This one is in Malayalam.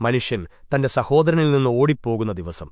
മനുഷ്യൻ തന്റെ സഹോദരനിൽ നിന്ന് ഓടിപ്പോകുന്ന ദിവസം.